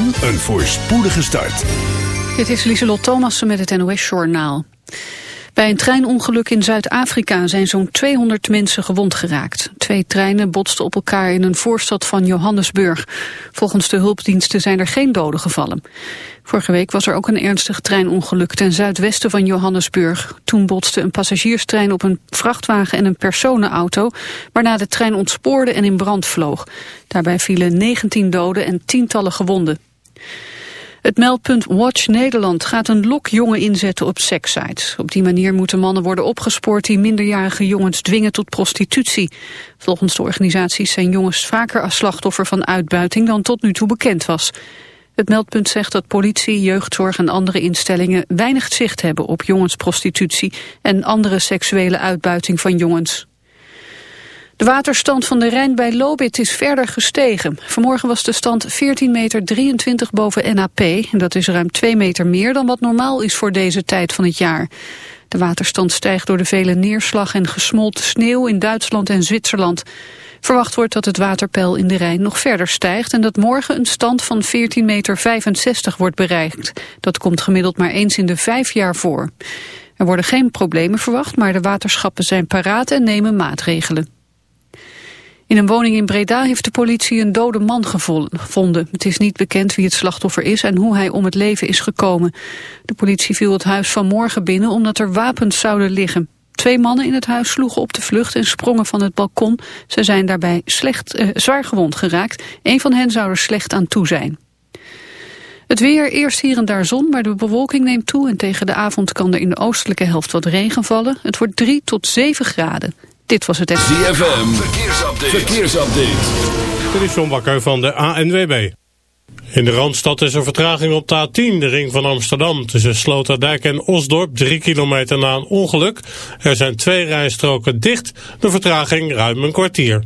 en een voorspoedige start. Dit is Lieselot Thomassen met het NOS-journaal. Bij een treinongeluk in Zuid-Afrika zijn zo'n 200 mensen gewond geraakt. Twee treinen botsten op elkaar in een voorstad van Johannesburg. Volgens de hulpdiensten zijn er geen doden gevallen. Vorige week was er ook een ernstig treinongeluk ten zuidwesten van Johannesburg. Toen botste een passagierstrein op een vrachtwagen en een personenauto, waarna de trein ontspoorde en in brand vloog. Daarbij vielen 19 doden en tientallen gewonden. Het meldpunt Watch Nederland gaat een lokjongen inzetten op sekssites. Op die manier moeten mannen worden opgespoord die minderjarige jongens dwingen tot prostitutie. Volgens de organisaties zijn jongens vaker als slachtoffer van uitbuiting dan tot nu toe bekend was. Het meldpunt zegt dat politie, jeugdzorg en andere instellingen weinig zicht hebben op jongensprostitutie en andere seksuele uitbuiting van jongens. De waterstand van de Rijn bij Lobit is verder gestegen. Vanmorgen was de stand 14,23 meter boven NAP. En dat is ruim 2 meter meer dan wat normaal is voor deze tijd van het jaar. De waterstand stijgt door de vele neerslag en gesmolten sneeuw in Duitsland en Zwitserland. Verwacht wordt dat het waterpeil in de Rijn nog verder stijgt... en dat morgen een stand van 14,65 meter wordt bereikt. Dat komt gemiddeld maar eens in de vijf jaar voor. Er worden geen problemen verwacht, maar de waterschappen zijn paraat en nemen maatregelen. In een woning in Breda heeft de politie een dode man gevonden. Het is niet bekend wie het slachtoffer is en hoe hij om het leven is gekomen. De politie viel het huis vanmorgen binnen omdat er wapens zouden liggen. Twee mannen in het huis sloegen op de vlucht en sprongen van het balkon. Ze zijn daarbij slecht, eh, zwaar gewond geraakt. Een van hen zou er slecht aan toe zijn. Het weer, eerst hier en daar zon, maar de bewolking neemt toe... en tegen de avond kan er in de oostelijke helft wat regen vallen. Het wordt 3 tot 7 graden. Dit was het... ZFM, verkeersupdate. verkeersupdate. Dit is John Bakker van de ANWB. In de Randstad is er vertraging op de A10, de ring van Amsterdam. Tussen Sloterdijk en Osdorp, drie kilometer na een ongeluk. Er zijn twee rijstroken dicht, de vertraging ruim een kwartier.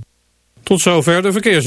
Tot zover de verkeers.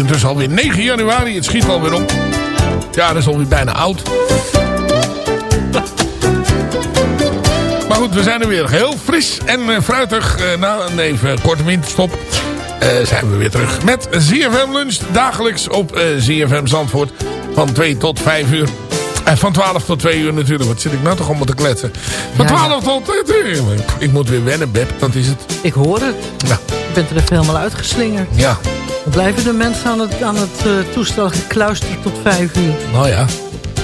Intussen alweer 9 januari. Het schiet alweer op. Ja, dat is alweer bijna oud. Maar goed, we zijn er weer. Heel fris en uh, fruitig. Uh, na een even korte winterstop uh, zijn we weer terug. Met ZFM Lunch. Dagelijks op ZFM Zandvoort. Van 2 tot 5 uur. En van 12 tot 2 uur natuurlijk. Wat zit ik nou toch allemaal te kletsen? Van ja, 12 tot 2 uur. Ik moet weer wennen, Beb. Dat is het. Ik hoor het. Ja. Je bent er even helemaal uitgeslingerd. Ja. Blijven de mensen aan het, aan het uh, toestel gekluisterd tot 5 uur. Nou ja.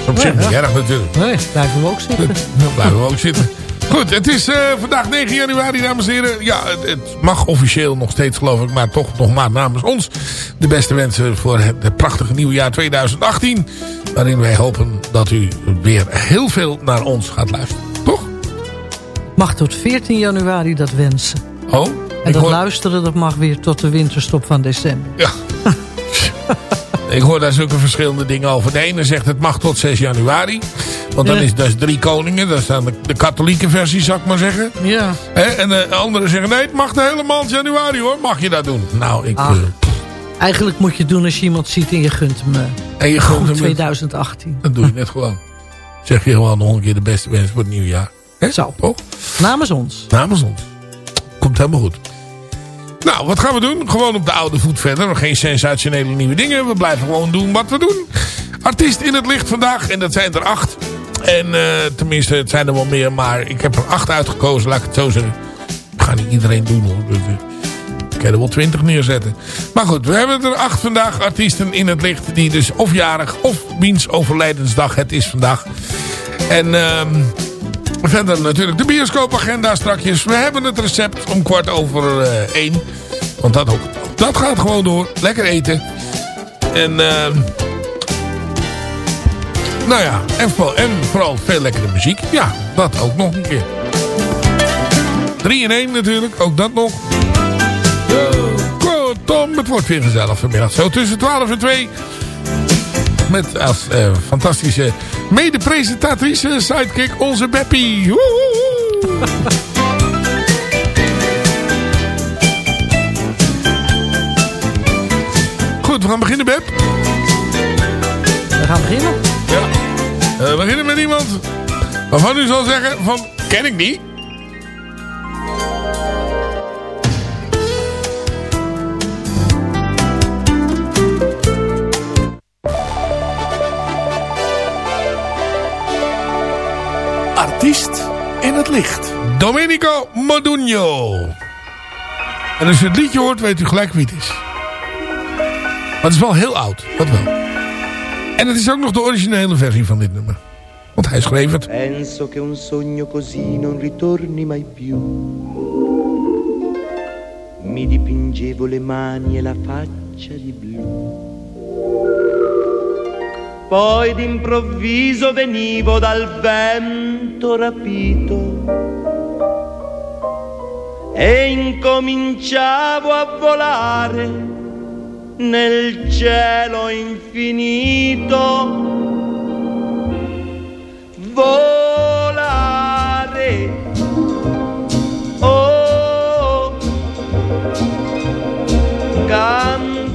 Op zich niet erg natuurlijk. Nee, blijven we ook zitten. Dan blijven we ook zitten. Goed, het is uh, vandaag 9 januari, dames en heren. Ja, het, het, mag officieel nog steeds, geloof ik, maar toch nog maar namens ons. De beste wensen voor het, het prachtige nieuwe jaar 2018. Waarin wij hopen dat u weer heel veel naar ons gaat luisteren. Toch? Mag tot 14 januari dat wensen. Oh? En dat hoor... luisteren, dat mag weer tot de winterstop van december. Ja. ik hoor daar zulke verschillende dingen over. De ene zegt het mag tot 6 januari. Want dan is dat is drie koningen. Dat is dan de, de, katholieke versie, zou ik maar zeggen. Ja. en de anderen zeggen, nee, het mag de hele maand januari hoor. Mag je dat doen? Nou, ik... Uh, eigenlijk moet je doen als je iemand ziet en je gunt hem... Uh, en je gunt hem... 2018. Dat doe je net gewoon. Zeg je gewoon nog een keer de beste wensen voor het nieuwe jaar. He? Zo. Toch? Namens ons. Namens ons. Komt helemaal goed. Nou, wat gaan we doen? Gewoon op de oude voet verder. Geen sensationele nieuwe dingen. We blijven gewoon doen wat we doen. Artiest in het licht vandaag. En dat zijn er acht. En uh, tenminste, het zijn er wel meer. Maar ik heb er acht uitgekozen, laat ik het zo zeggen. Ik ga niet iedereen doen hoor. Uh, ik kan er wel twintig neerzetten. Maar goed, we hebben er acht vandaag artiesten in het licht. Die dus of jarig of wiens overlijdensdag het is vandaag. En... Uh, verder natuurlijk de bioscoopagenda strakjes. We hebben het recept om kwart over uh, één. Want dat, ook, dat gaat gewoon door. Lekker eten. En... Uh, nou ja, en vooral, en vooral veel lekkere muziek. Ja, dat ook nog een keer. 3 in 1 natuurlijk, ook dat nog. Tom, het wordt weer gezellig vanmiddag. Zo tussen 12 en 2. Met als uh, fantastische mede-presentatrice sidekick onze Beppie. Goed, we gaan beginnen, Beb. We gaan beginnen. Ja. Uh, we beginnen met iemand waarvan u zal zeggen van, ken ik niet. Licht. Domenico Modugno. En als je het liedje hoort, weet u gelijk wie het is. Maar het is wel heel oud, dat wel. En het is ook nog de originele versie van dit nummer. Want hij schreef het. Penso che un sogno così non ritorni mai più. Mi dipingevo le mani e la faccia di blu. Poi d'improvviso venivo dal vento rapito e incominciavo a volare nel cielo infinito. Volare. Oh, cantare.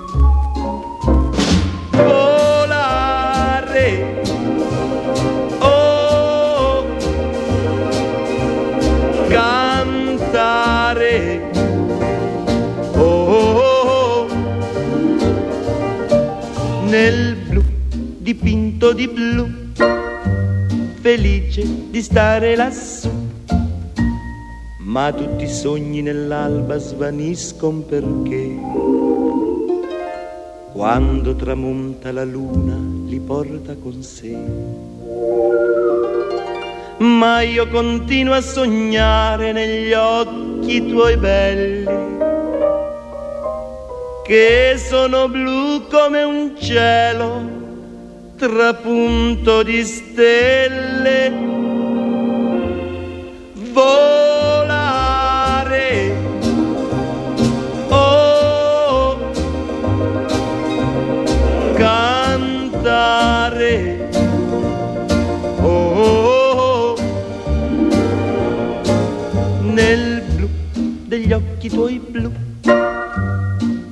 Nel blu dipinto di blu, felice di stare lassù. Ma tutti i sogni nell'alba svaniscono perché quando tramonta la luna li porta con sé ma io continuo a sognare negli occhi tuoi belli, che sono blu come un cielo trapunto di stelle. Volare. Oh cantare. Oh nel blu degli occhi tuoi blu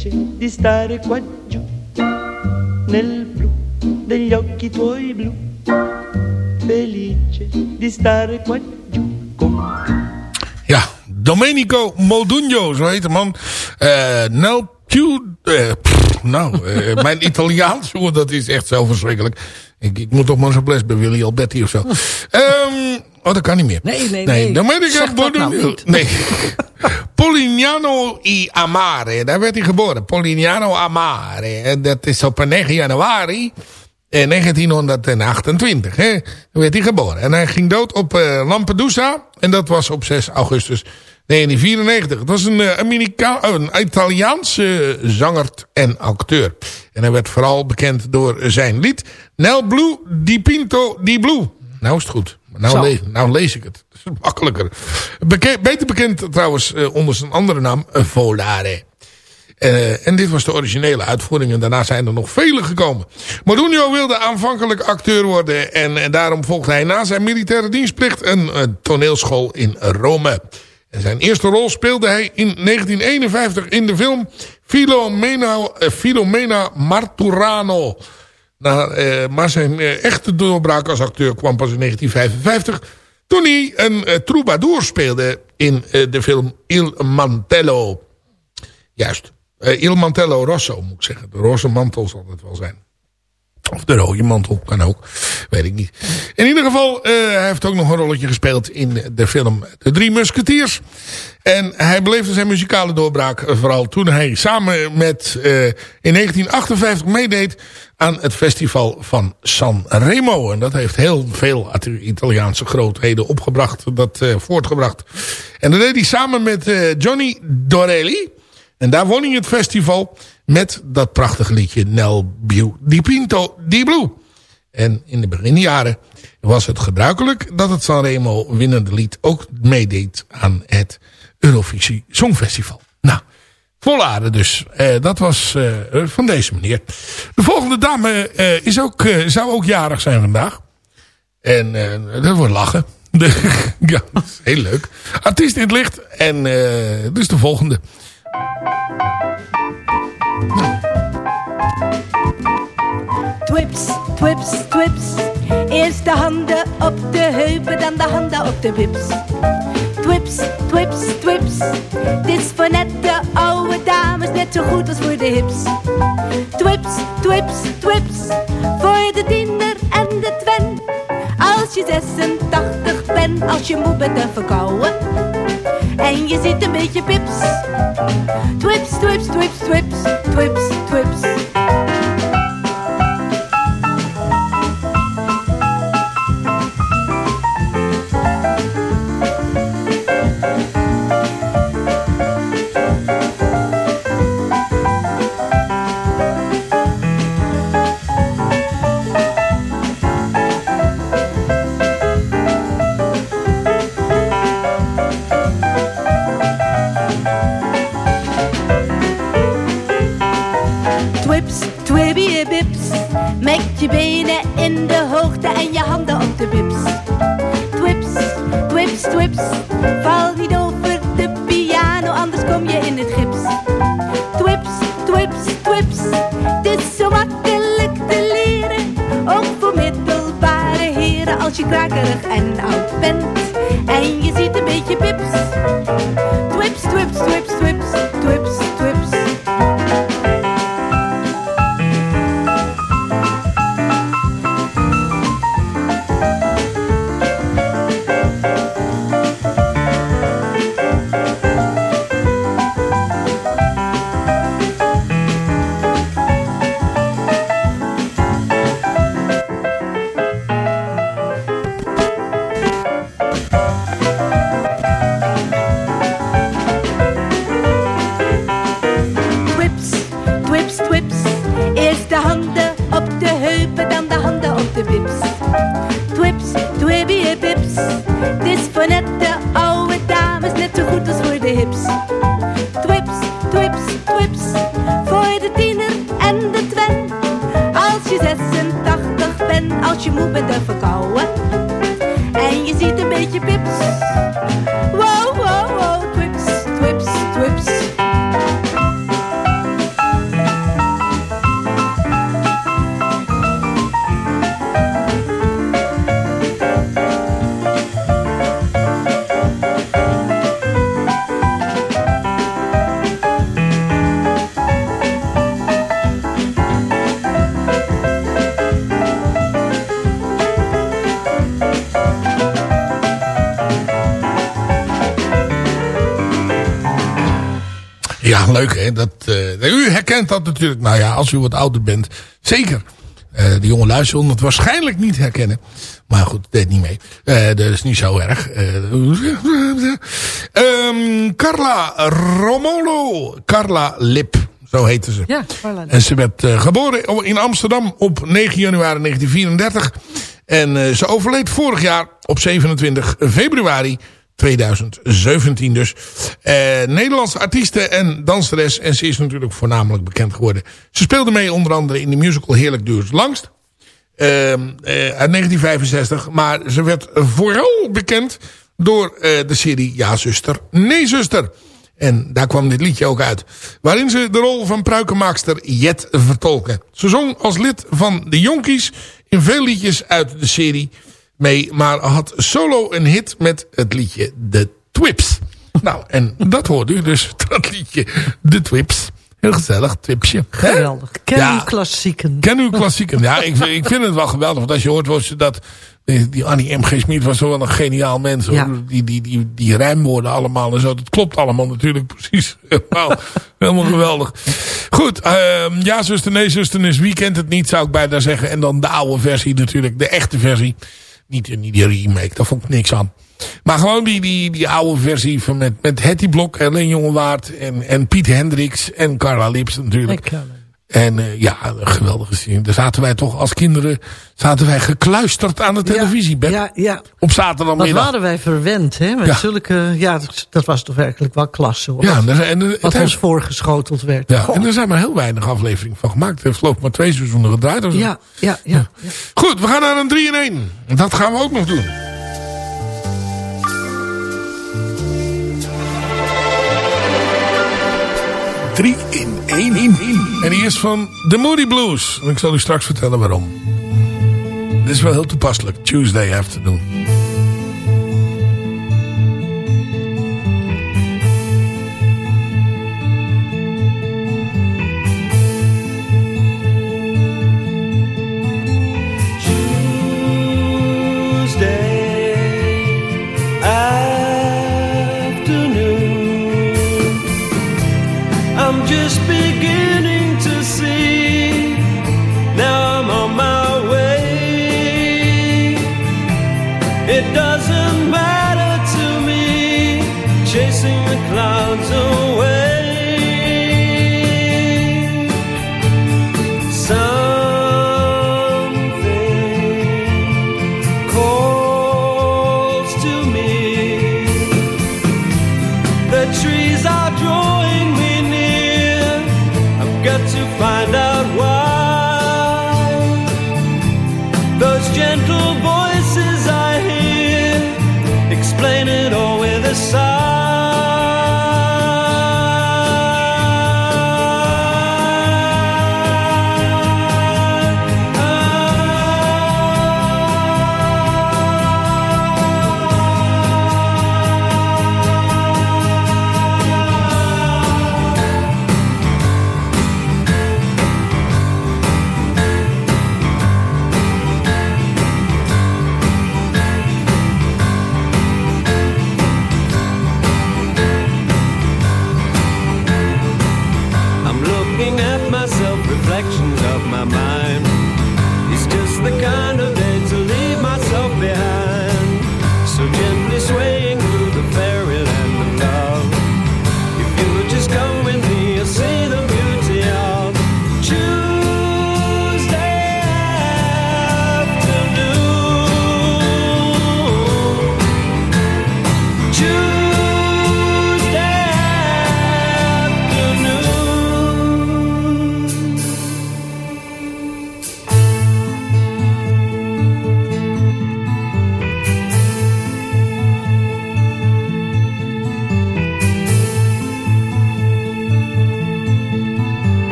Felice di stare qua giù, nel blu degli occhi tuoi blu, felice di stare qua giù con Ja, Domenico Modugno, zo heet de man. Nel Piu... eh, pff, nou, eh, mijn Italiaans, dat is echt zo verschrikkelijk. Ik, ik moet toch maar zo'n les bij Willy Alberti of zo. Ehm, oh, dat kan niet meer. Nee, nee, nee. Domenico Zeg dat nou Modugno. niet. nee. Polignano i Amare, daar werd hij geboren. Polignano Amare. En dat is op 9 januari in 1928. Hè? Toen werd hij geboren. En hij ging dood op eh, Lampedusa. En dat was op 6 augustus 1994. Het was een, eh, Amerika oh, een Italiaanse zanger en acteur. En hij werd vooral bekend door zijn lied... Nel Blue di Pinto di Blue. Nou is het goed. Nou, lees, nou lees ik het. Dat is makkelijker. Beke- beter bekend trouwens eh, onder zijn andere naam eh, Volare. Eh, en dit was de originele uitvoering. En daarna zijn er nog vele gekomen. Modugno wilde aanvankelijk acteur worden. En, en daarom volgde hij na zijn militaire dienstplicht een, toneelschool in Rome. En zijn eerste rol speelde hij in 1951 in de film Filomena, Filomena Marturano. Nou, eh, maar zijn eh, echte doorbraak als acteur kwam pas in 1955... toen hij een eh, troubadour speelde in de film Il Mantello. Juist. Il Mantello Rosso, moet ik zeggen. De roze mantel zal het wel zijn. Of de rode mantel, kan ook. Weet ik niet. In ieder geval, eh, hij heeft ook nog een rolletje gespeeld in de film De Drie Musketeers. En hij beleefde zijn muzikale doorbraak vooral toen hij samen met eh, in 1958 meedeed aan het festival van Sanremo. En dat heeft heel veel Italiaanse grootheden opgebracht, dat eh, voortgebracht. En dat deed hij samen met Johnny Dorelli. En daar won hij het festival met dat prachtige liedje Nel Biu Di Pinto Di Blue. En in de beginjaren was het gebruikelijk dat het Sanremo winnende lied ook meedeed aan het Eurovisie Songfestival. Nou, Volare dus. Eh, dat was eh, van deze meneer. De volgende dame eh, is ook, eh, zou ook jarig zijn vandaag. En eh, dat wordt lachen. Ja, dat is heel leuk. Artiest in het licht. En eh dus de volgende. Twips, twips, twips. Eerst de handen op de heupen, dan de handen op de wips. Twips, twips, twips. Dit is voor net de oude dames, net zo goed als voor de hips. Twips, twips, twips. Voor de tiener en de twen. Als je 86 bent, als je moe bent en verkouden. En je ziet een beetje pips. Twips, twips, twips, twips, twips, twips. Je benen in de hoogte en je handen op de bips. Twips, twips, twips. Val niet over de piano, anders kom je in het gips. Twips, twips, twips. Het is zo makkelijk te leren. Ook voor je krakerig en oud bent. En je ziet natuurlijk. Nou ja, als u wat ouder bent. Zeker. Eh, de jonge luisteraar zullen het waarschijnlijk niet herkennen. Maar goed, deed niet mee. Eh, dat is niet zo erg. Eh, ehm, Carla Romolo. Carla Lip. Zo heette ze. Ja, voilà. En ze werd geboren in Amsterdam op 9 januari 1934. En ze overleed vorig jaar op 27 februari 2017 dus. Eh, Nederlandse artieste en danseres. En ze is natuurlijk voornamelijk bekend geworden. Ze speelde mee onder andere in de musical Heerlijk Duurt Langst. Ehm, eh, uit 1965. Maar ze werd vooral bekend door eh, de serie Ja zuster, nee zuster. En daar kwam dit liedje ook uit. Waarin ze de rol van pruikenmaakster Jet vertolken. Ze zong als lid van de Jonkies in veel liedjes uit de serie mee. Maar had solo een hit met het liedje The Twips. Nou, en dat hoorde u dus, dat liedje The Twips. Heel gezellig, twipsje. Hè? Geweldig. Ken Ja. uw klassieken. Ken uw klassieken. Ja, ik, ik vind het wel geweldig. Want als je hoort was dat... Die Annie M. G. Smit was toch wel een geniaal mens. Ja. Die, die, die, die rijmwoorden allemaal en zo. Dat klopt allemaal natuurlijk precies. Helemaal, helemaal geweldig. Goed. ehm, ja, zuster, nee, zuster is wie kent het niet, zou ik bijna zeggen. En dan de oude versie natuurlijk. De echte versie. Niet, niet die remake. Daar vond ik niks aan. Maar gewoon die, die, die oude versie van met, met Hetty Blok, Jongewaard en, en Piet Hendricks en Carla Lips natuurlijk. En eh, ja, een geweldige zin. Daar zaten wij toch als kinderen zaten wij gekluisterd aan de televisie. Ja, ja. Op Wat zaterdagmiddag. waren wij verwend, hè? Met Ja. zulke, ja, dat, dat was toch werkelijk wel klasse, hoor. Ja, en er, en Wat ons heeft- voorgeschoteld werd. ja, Goh. en er zijn maar heel weinig afleveringen van gemaakt. Er heeft maar twee seizoenen gedraaid. of zo. ja, ja, ja, ja. Goed, we gaan naar een 3 in 1. En dat gaan we ook nog doen. Drie in één in. En die is van The Moody Blues. En ik zal u straks vertellen waarom. Dit is wel heel toepasselijk. Tuesday afternoon.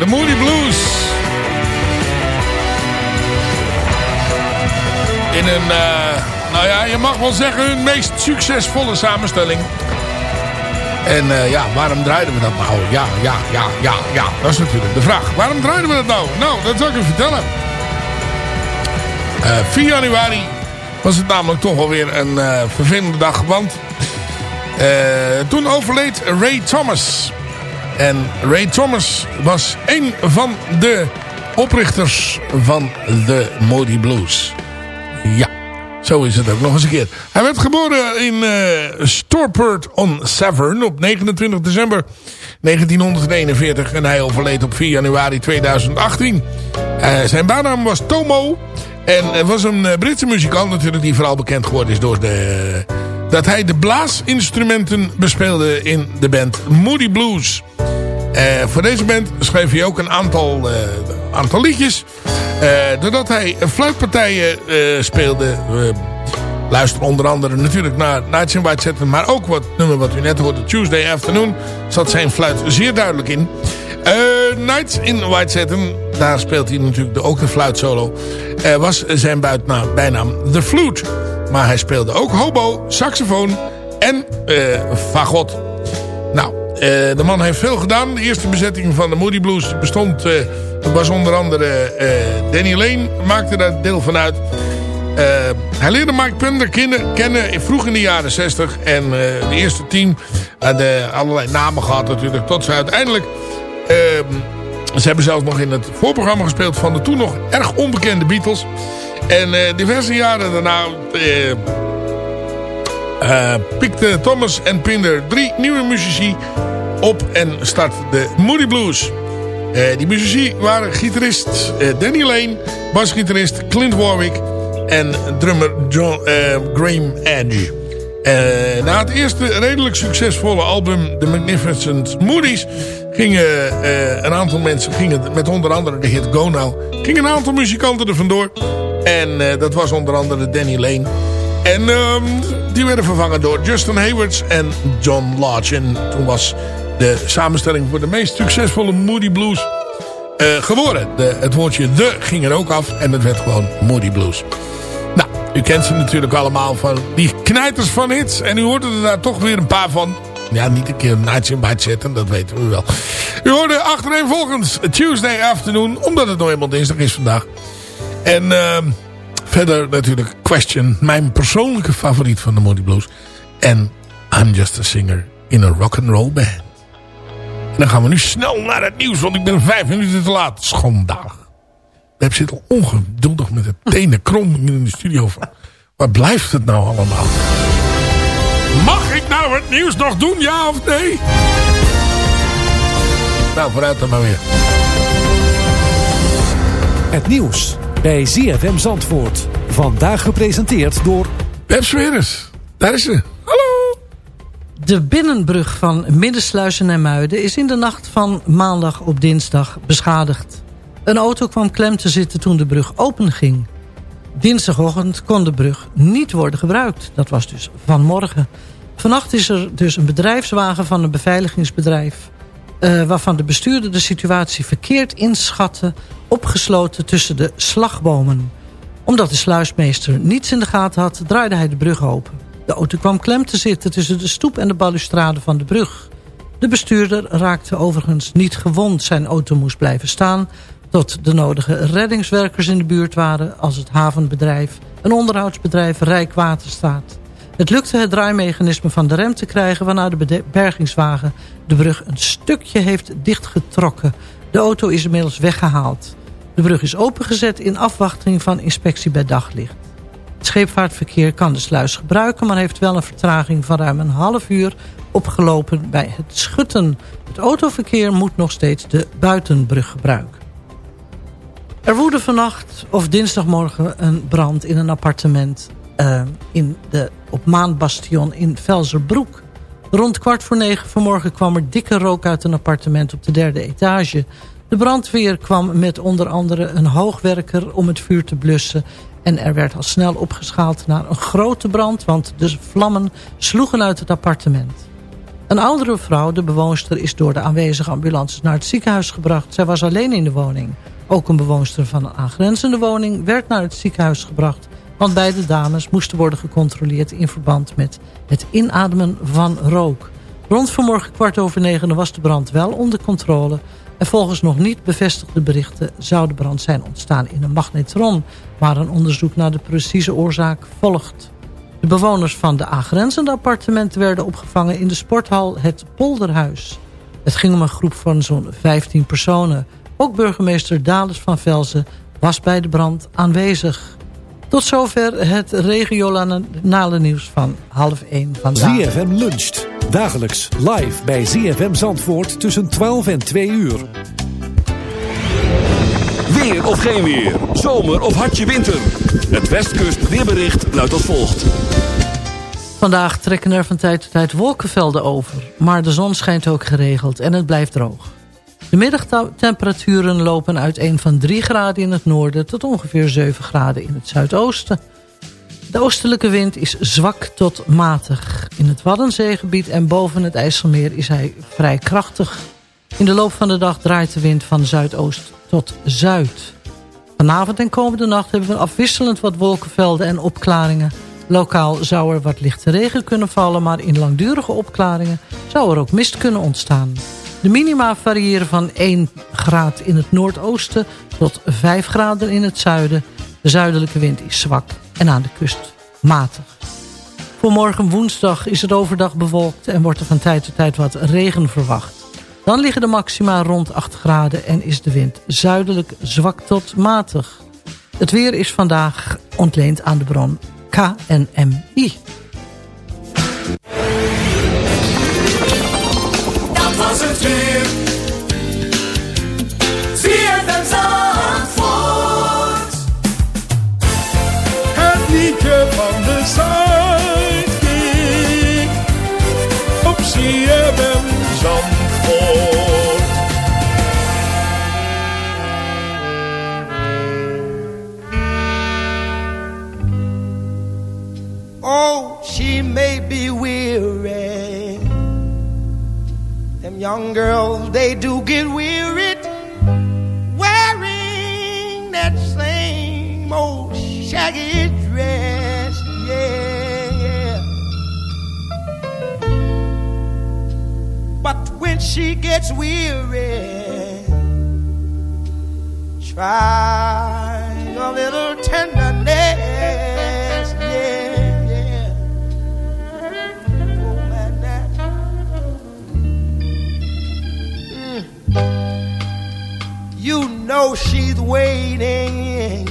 De Moody Blues. In een, eh, nou ja, je mag wel zeggen hun meest succesvolle samenstelling. En uh, ja, waarom draaiden we dat nou? Ja, ja, ja, ja, ja. Dat is natuurlijk de vraag. Waarom draaiden we dat nou? Nou, dat zal ik u vertellen. Uh, 4 januari was het namelijk toch alweer een uh, vervelende dag. Want toen overleed Ray Thomas. En Ray Thomas was een van de oprichters van de Moody Blues. Ja, zo is het ook nog eens een keer. Hij werd geboren in uh, Storport on Severn op 29 december 1941. En hij overleed op 4 januari 2018. Uh, zijn baannaam was Tomo. En hij was een Britse muzikant natuurlijk die vooral bekend geworden is door de... dat hij de blaasinstrumenten bespeelde in de band Moody Blues. voor deze band schreef hij ook een aantal, aantal liedjes... Uh, doordat hij fluitpartijen uh, speelde. Uh, luister onder andere natuurlijk naar Nights in White Satin. Maar ook wat nummer wat u net hoorde. Tuesday Afternoon. Zat zijn fluit zeer duidelijk in. Nights in White Satin. Daar speelt hij natuurlijk ook de fluitsolo. was zijn bijnaam The Flute. Maar hij speelde ook hobo, saxofoon en fagot. Nou, de man heeft veel gedaan. De eerste bezetting van de Moody Blues bestond dat was onder andere uh, Danny Lane maakte daar deel van uit. Uh, hij leerde Mike Pender kennen, vroeg in de jaren 60. En uh, de eerste team hadden allerlei namen gehad natuurlijk. Tot ze uiteindelijk... ze hebben zelfs nog in het voorprogramma gespeeld van de toen nog erg onbekende Beatles. En diverse jaren daarna... pikten Thomas en Pinder drie nieuwe muzici op en startte de Moody Blues. Uh, die muzici waren gitarist uh, Danny Lane, basgitarist Clint Warwick en drummer John, uh, Graham Edge. Na het eerste redelijk succesvolle album The Magnificent Moodies gingen een aantal mensen, gingen met onder andere de hit Go Now, gingen een aantal muzikanten er vandoor. En dat was onder andere Danny Lane. En um, die werden vervangen door Justin Haywards en John Lodge. En toen was de samenstelling voor de meest succesvolle Moody Blues geworden. De, het woordje de ging er ook af en het werd gewoon Moody Blues. U kent ze natuurlijk allemaal van die knijters van hits. En u hoorde er daar toch weer een paar van. Ja, niet een keer Nights in White zetten, dat weten we wel. U hoorde achtereenvolgens Tuesday Afternoon, omdat het nog eenmaal dinsdag is vandaag. En uh, verder natuurlijk Question, mijn persoonlijke favoriet van de Moody Blues. En I'm Just a Singer in a Rock and Roll Band dan gaan we nu snel naar het nieuws, want ik ben vijf minuten te laat. Schandalig. We zitten al ongeduldig met de tenen krom in de studio. Van. Waar blijft het nou allemaal? Mag ik nou het nieuws nog doen, ja of nee? Nou, vooruit dan maar weer. Het nieuws bij ZFM Zandvoort. Vandaag gepresenteerd door... Pep Sweres. Daar is ze. De binnenbrug van Middensluizen en Muiden is in de nacht van maandag op dinsdag beschadigd. Een auto kwam klem te zitten toen de brug openging. Dinsdagochtend kon de brug niet worden gebruikt. Dat was dus vanmorgen. Vannacht is er dus een bedrijfswagen van een beveiligingsbedrijf... Uh, waarvan de bestuurder de situatie verkeerd inschatte... opgesloten tussen de slagbomen. Omdat de sluismeester niets in de gaten had, draaide hij de brug open. De auto kwam klem te zitten tussen de stoep en de balustrade van de brug. De bestuurder raakte overigens niet gewond. Zijn auto moest blijven staan tot de nodige reddingswerkers in de buurt waren... als het havenbedrijf, een onderhoudsbedrijf Rijkwaterstaat. Het lukte het draaimechanisme van de rem te krijgen... waarna de bergingswagen de brug een stukje heeft dichtgetrokken. De auto is inmiddels weggehaald. De brug is opengezet in afwachting van inspectie bij daglicht. Het scheepvaartverkeer kan de sluis gebruiken... maar heeft wel een vertraging van ruim een half uur opgelopen bij het schutten. Het autoverkeer moet nog steeds de buitenbrug gebruiken. Er woedde vannacht of dinsdagmorgen een brand in een appartement... Uh, in de, op Maanbastion in Velzerbroek. Rond kwart voor negen vanmorgen kwam er dikke rook uit een appartement op de derde etage. De brandweer kwam met onder andere een hoogwerker om het vuur te blussen... En er werd al snel opgeschaald naar een grote brand... want de vlammen sloegen uit het appartement. Een oudere vrouw, de bewoonster, is door de aanwezige ambulances naar het ziekenhuis gebracht. Zij was alleen in de woning. Ook een bewoonster van een aangrenzende woning werd naar het ziekenhuis gebracht... want beide dames moesten worden gecontroleerd in verband met het inademen van rook. Rond vanmorgen kwart over negen was de brand wel onder controle... en volgens nog niet bevestigde berichten zou de brand zijn ontstaan in een magnetron... waar een onderzoek naar de precieze oorzaak volgt. De bewoners van de aangrenzende appartementen werden opgevangen in de sporthal Het Polderhuis. Het ging om een groep van zo'n 15 personen. Ook burgemeester Dales van Velzen was bij de brand aanwezig. Tot zover het regionale nieuws van half 1 vandaag. ZFM luncht. Dagelijks live bij ZFM Zandvoort tussen 12 en 2 uur. Weer of geen weer. Zomer of hartje winter. Het Westkust weerbericht luidt als volgt. Vandaag trekken er van tijd tot tijd wolkenvelden over. Maar de zon schijnt ook geregeld en het blijft droog. De middagtemperaturen lopen uiteen van 3 graden in het noorden... tot ongeveer 7 graden in het zuidoosten. De oostelijke wind is zwak tot matig. In het Waddenzeegebied en boven het IJsselmeer is hij vrij krachtig. In de loop van de dag draait de wind van zuidoost tot zuid. Vanavond en komende nacht hebben we afwisselend wat wolkenvelden en opklaringen. Lokaal zou er wat lichte regen kunnen vallen... maar in langdurige opklaringen zou er ook mist kunnen ontstaan. De minima variëren van 1 graad in het noordoosten tot 5 graden in het zuiden. De zuidelijke wind is zwak en aan de kust matig. Voor morgen woensdag is het overdag bewolkt en wordt er van tijd tot tijd wat regen verwacht. Dan liggen de maxima rond 8 graden en is de wind zuidelijk zwak tot matig. Het weer is vandaag ontleend aan de bron KNMI. Young girls, they do get weary wearing that same old shaggy dress. Yeah, yeah. But when she gets weary, try a little tenderness. You know she's waiting,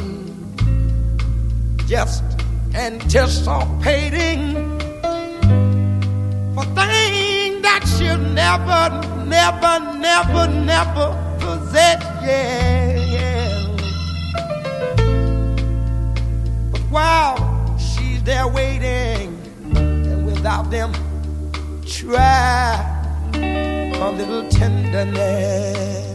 just anticipating for things that she'll never, never, never, never possess. Yeah, yeah. But while she's there waiting, and without them, try a little tenderness.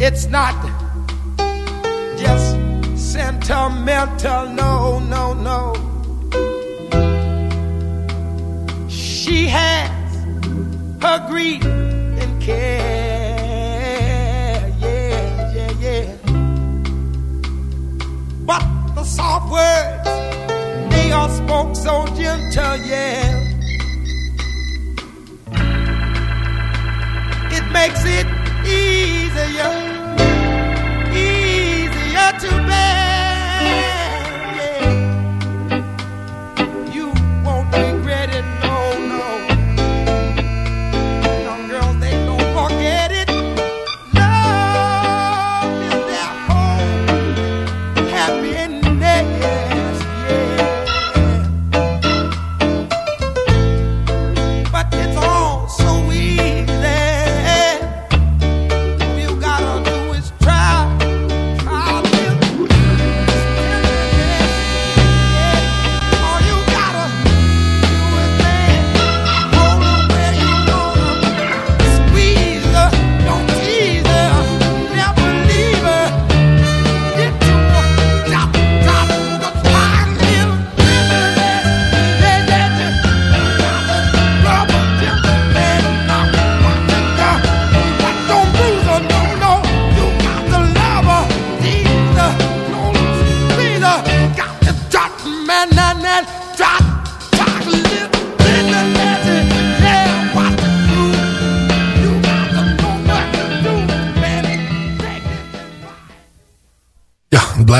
It's not just sentimental, no, no, no. She has her grief and care, yeah, yeah, yeah. But the soft words, are spoke so gentle, yeah. It makes it easier, easier to bear.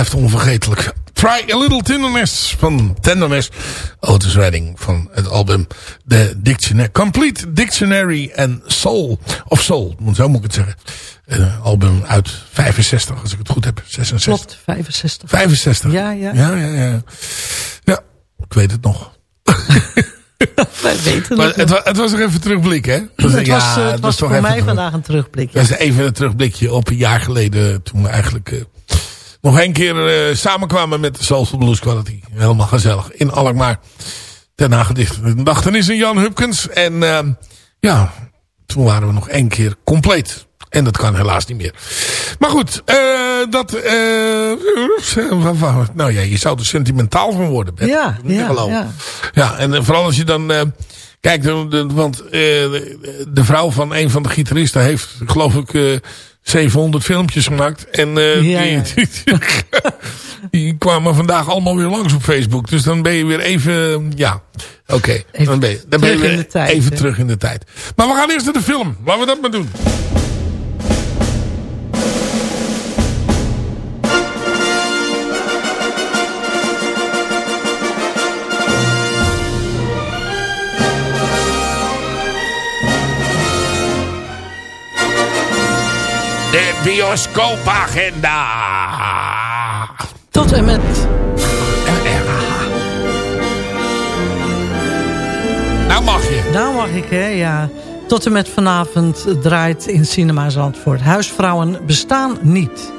Blijft onvergetelijk. Try a Little Tenderness van Tenderness. Otis Redding van het album The Dictionary, Complete Dictionary and Soul. Of Soul, zo moet ik het zeggen. Een album uit 65, als ik het goed heb. 66. Klopt, 65. 65. Ja, ja. Ja, ja, ja. Ja, ik weet het nog. Wij weten Maar het het, nog. wa- het was nog even terugblik, hè? Het was, ja, eh, het was toch voor mij vandaag een terugblik. Ja. Dat is even een terugblikje op een jaar geleden. Toen we eigenlijk eh, nog een keer eh, samenkwamen met de Soulful Blues Quality. Helemaal gezellig. In Alkmaar. Ten nagedicht. Nachtenis en Jan Hupkens. En eh, ja, toen waren we nog één keer compleet. En dat kan helaas niet meer. Maar goed, eh, dat... eh, nou ja, je zou er sentimentaal van worden. Bert. Ja, ja, ja. Ja, en vooral als je dan... de, de- want de, de vrouw van een van de gitaristen heeft, geloof ik, 700 filmpjes gemaakt. En eh, Ja, die, ja. Die, die kwamen vandaag allemaal weer langs op Facebook. Dus dan ben je weer even... Ja, oké. dan ben je, dan ben je weer tijd, even hè? terug in de tijd. Maar we gaan eerst naar de film. Laten we dat maar doen. Bioscoopagenda. Tot en met... Nou mag je. Nou mag ik, hè, ja. Tot en met vanavond draait in Cinema Zandvoort. Huisvrouwen bestaan niet.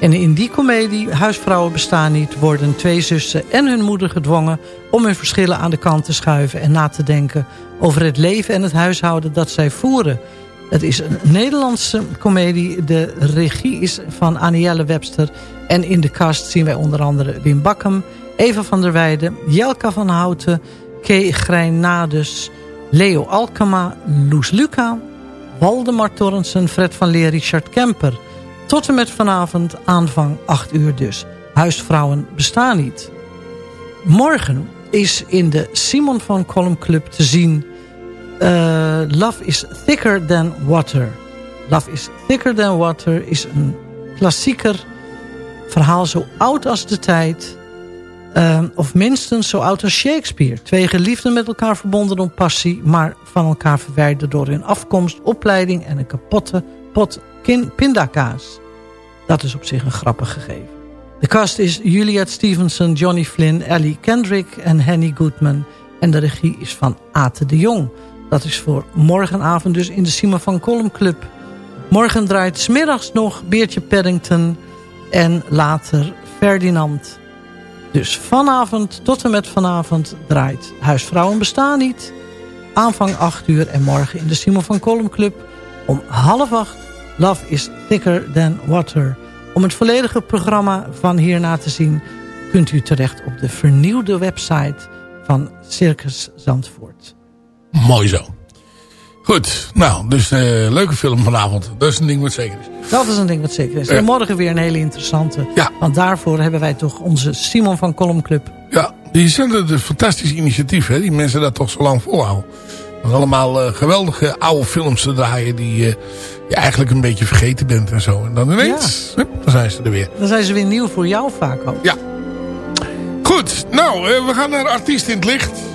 En in die komedie, Huisvrouwen bestaan niet... worden twee zussen en hun moeder gedwongen... om hun verschillen aan de kant te schuiven... en na te denken over het leven en het huishouden dat zij voeren. Het is een Nederlandse komedie. De regie is van Anielle Webster. En in de cast zien wij onder andere Wim Bakkum... Eva van der Weijden, Jelka van Houten... Kay Grijnadus, Leo Alkema, Loes Luca... Waldemar Torrensen, Fred van Leer, Richard Kemper. Tot en met vanavond, aanvang 8 uur dus. Huisvrouwen bestaan niet. Morgen is in de Simon van Kolm Club te zien... eh, Love is Thicker Than Water. Love is Thicker Than Water is een klassieker verhaal zo oud als de tijd... eh, of minstens zo oud als Shakespeare. Twee geliefden met elkaar verbonden door passie... maar van elkaar verwijderd door hun afkomst, opleiding... en een kapotte pot pindakaas. Dat is op zich een grappig gegeven. De cast is Juliette Stevenson, Johnny Flynn, Ellie Kendrick en Henny Goodman. En de regie is van Ate de Jong. Dat is voor morgenavond dus in de Simon van Kolm Club. Morgen draait smiddags nog Beertje Paddington en later Ferdinand. Dus vanavond tot en met vanavond draait Huisvrouwen bestaan niet. Aanvang 8 uur en morgen in de Simon van Kolm Club om half acht. Love is thicker than water. Om het volledige programma van hierna te zien... kunt u terecht op de vernieuwde website van Circus Zandvoort. Mooi zo. Goed, nou, dus eh leuke film vanavond. Dat is een ding wat zeker is. Dat is een ding wat zeker is. Ja. En morgen weer een hele interessante. Ja. Want daarvoor hebben wij toch onze Simon van Kolm Club. Ja, die zijn een fantastisch initiatief, hè? Die mensen dat toch zo lang volhouden. Om allemaal eh, geweldige oude films te draaien die eh, je eigenlijk een beetje vergeten bent en zo. En dan ineens, hup, dan zijn ze er weer. Dan zijn ze weer nieuw voor jou vaak ook. Ja. Goed, nou, we gaan naar Artiest in het Licht.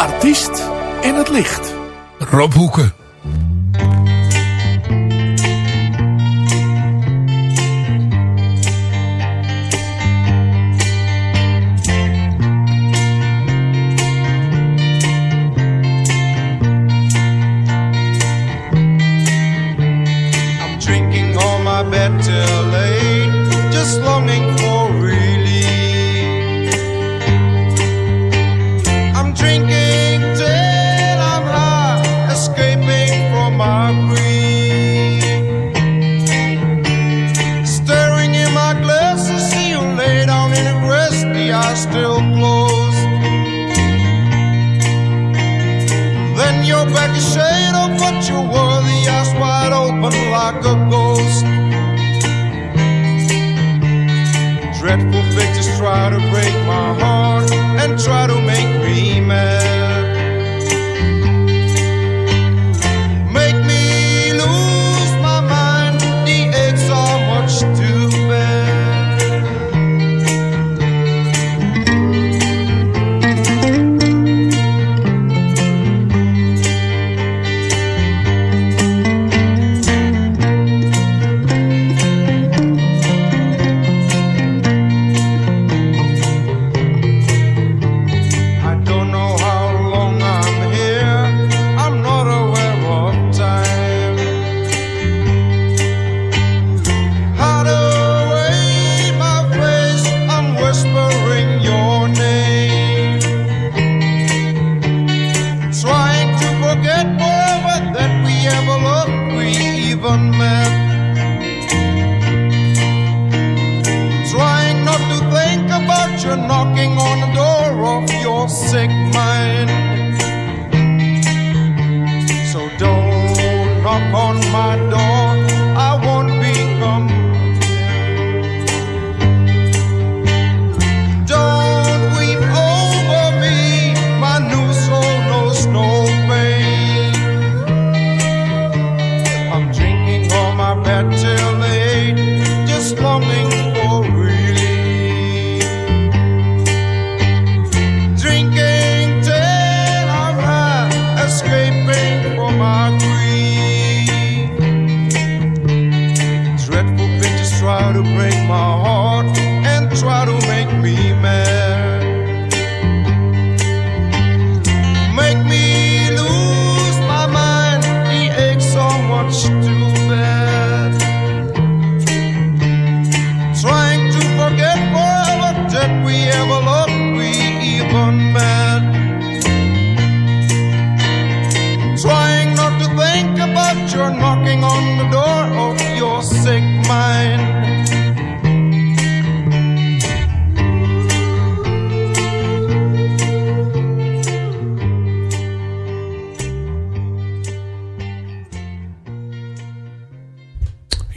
Artiest in het licht. Rob Hoeken. Try to break my heart and try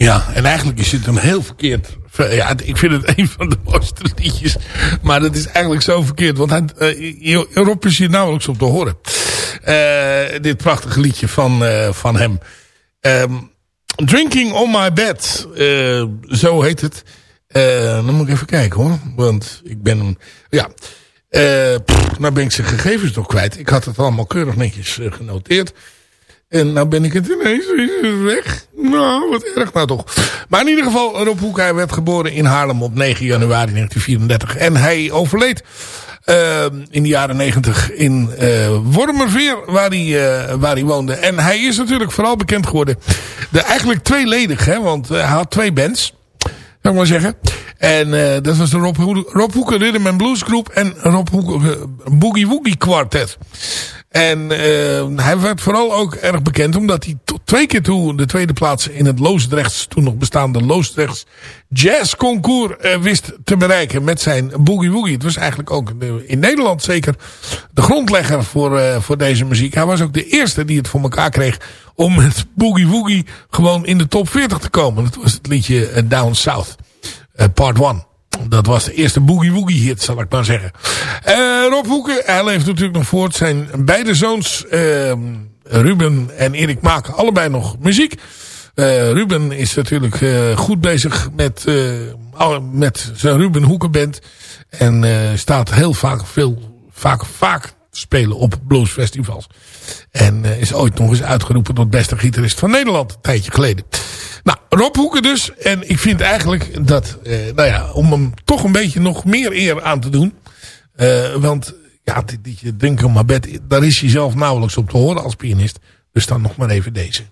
Ja, en eigenlijk is het een heel verkeerd... Ja, ik vind het een van de mooiste liedjes. Maar dat is eigenlijk zo verkeerd. Want hij, uh, Rob is hier nauwelijks op te horen. Uh, dit prachtige liedje van, uh, van hem. Um, Drinking on my bed. Zo heet het. dan moet ik even kijken hoor. Want ik ben. Ja. Nou ben ik zijn gegevens nog kwijt. Ik had het allemaal keurig netjes genoteerd. En nou ben ik het ineens weg. Nou, wat erg nou toch. Maar in ieder geval, Rob Hoek, hij werd geboren in Haarlem op 9 januari 1934. En hij overleed uh, in de jaren 90 in uh, Wormerveer, waar hij, uh, waar hij woonde. En hij is natuurlijk vooral bekend geworden. De, eigenlijk tweeledig, hè, want hij had twee bands. Zou ik maar zeggen. En dat was de Rob, Rob Hoeken Rhythm and Blues Groep en Rob Hoeken Boogie Woogie Quartet. En uh, hij werd vooral ook erg bekend omdat hij twee keer toe de tweede plaats in het Loosdrechts, toen nog bestaande Loosdrechts Jazz Concours uh, wist te bereiken met zijn Boogie Woogie. Het was eigenlijk ook in Nederland zeker de grondlegger voor, uh, voor deze muziek. Hij was ook de eerste die het voor elkaar kreeg om met Boogie Woogie gewoon in de top 40 te komen. Dat was het liedje Down South, part 1. Dat was de eerste Boogie Woogie hit, zal ik maar zeggen. Uh, Rob Hoeken, hij leeft natuurlijk nog voort. Zijn beide zoons, uh, Ruben en Erik, maken allebei nog muziek. Uh, Ruben is natuurlijk goed bezig met, met zijn Ruben Hoeken band. En staat heel vaak, veel, vaak, vaak spelen op bluesfestivals. En is ooit nog eens uitgeroepen tot beste gitarist van Nederland, een tijdje geleden. Nou, Rob Hoeken dus. En ik vind eigenlijk dat, eh, nou ja, om hem toch een beetje nog meer eer aan te doen. Uh, want ja, dit liedje my bed, daar is hij zelf nauwelijks op te horen als pianist. Dus dan nog maar even deze.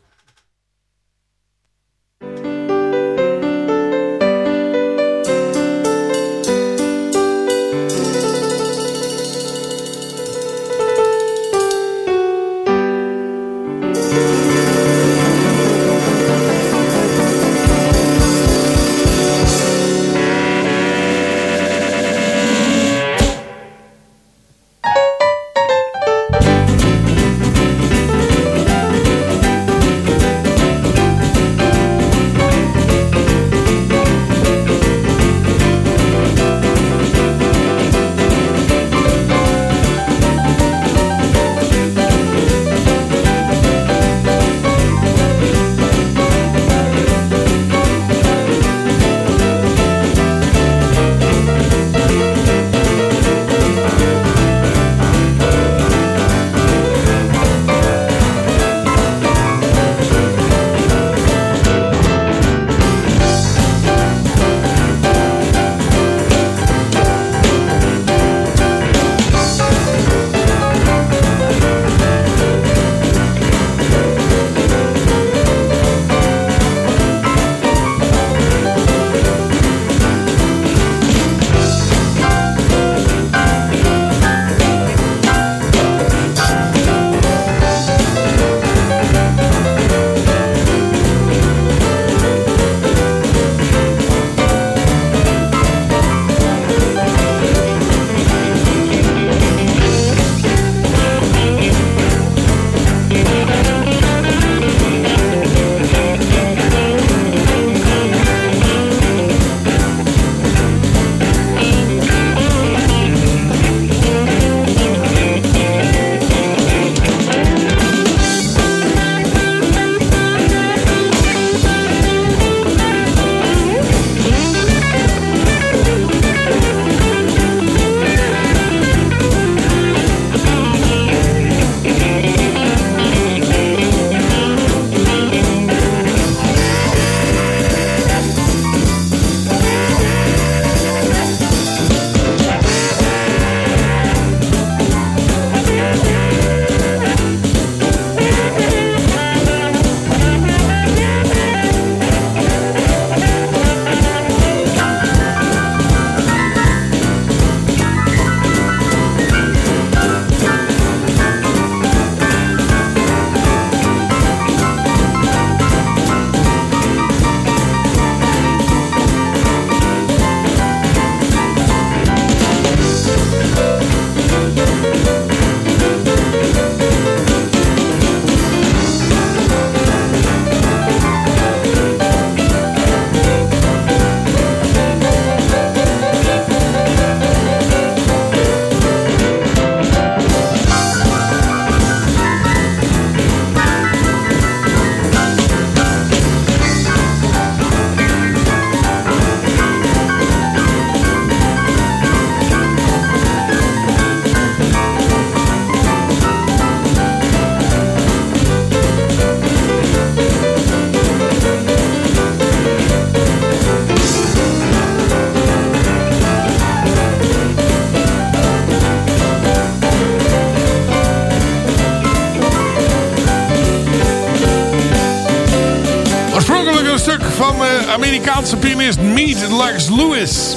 Amerikaanse pianist Meet Lux Lewis.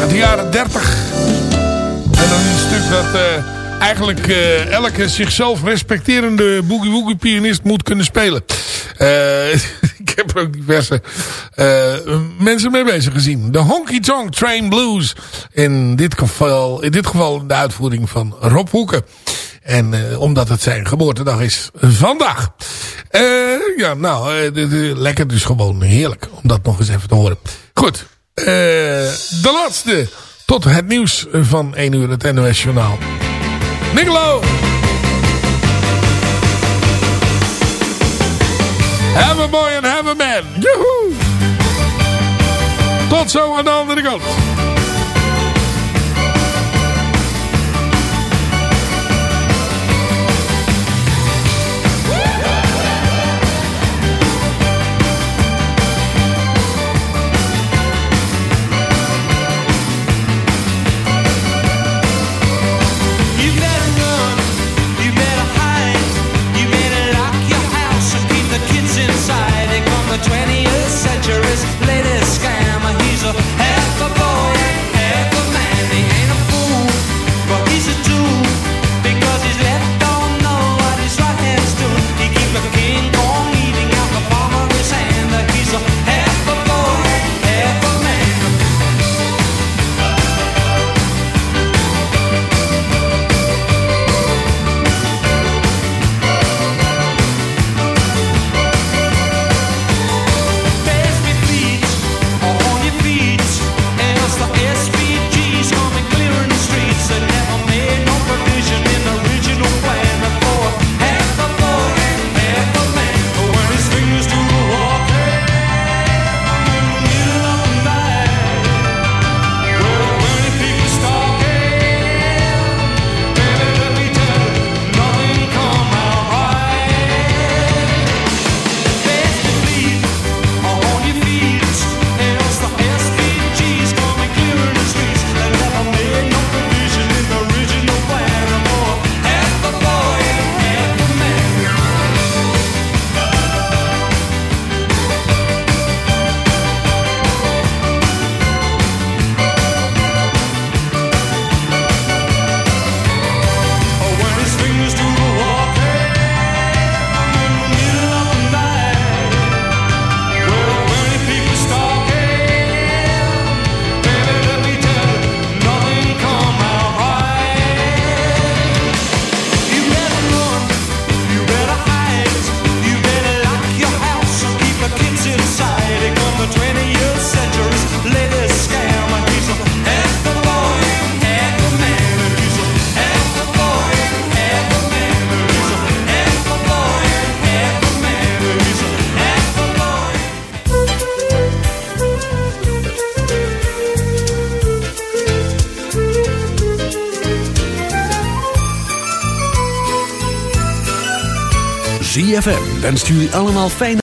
Uit de jaren 30. En dat is een stuk dat eh, eigenlijk eh, elke zichzelf respecterende boogie woogie pianist moet kunnen spelen. Eh, ik heb ook diverse mensen mee bezig gezien. De Honky Tonk Train Blues. In dit geval, in dit geval de uitvoering van Rob Hoeken. En eh, omdat het zijn geboortedag is vandaag. Uh, ja, nou, eh, lekker dus gewoon heerlijk om dat nog eens even te horen. Goed, de laatste tot het nieuws van 1 uur het NOS Journaal. Nicolo! Have a boy and have a man. Joehoe! Tot zo aan de andere kant. en stuur je allemaal fijn.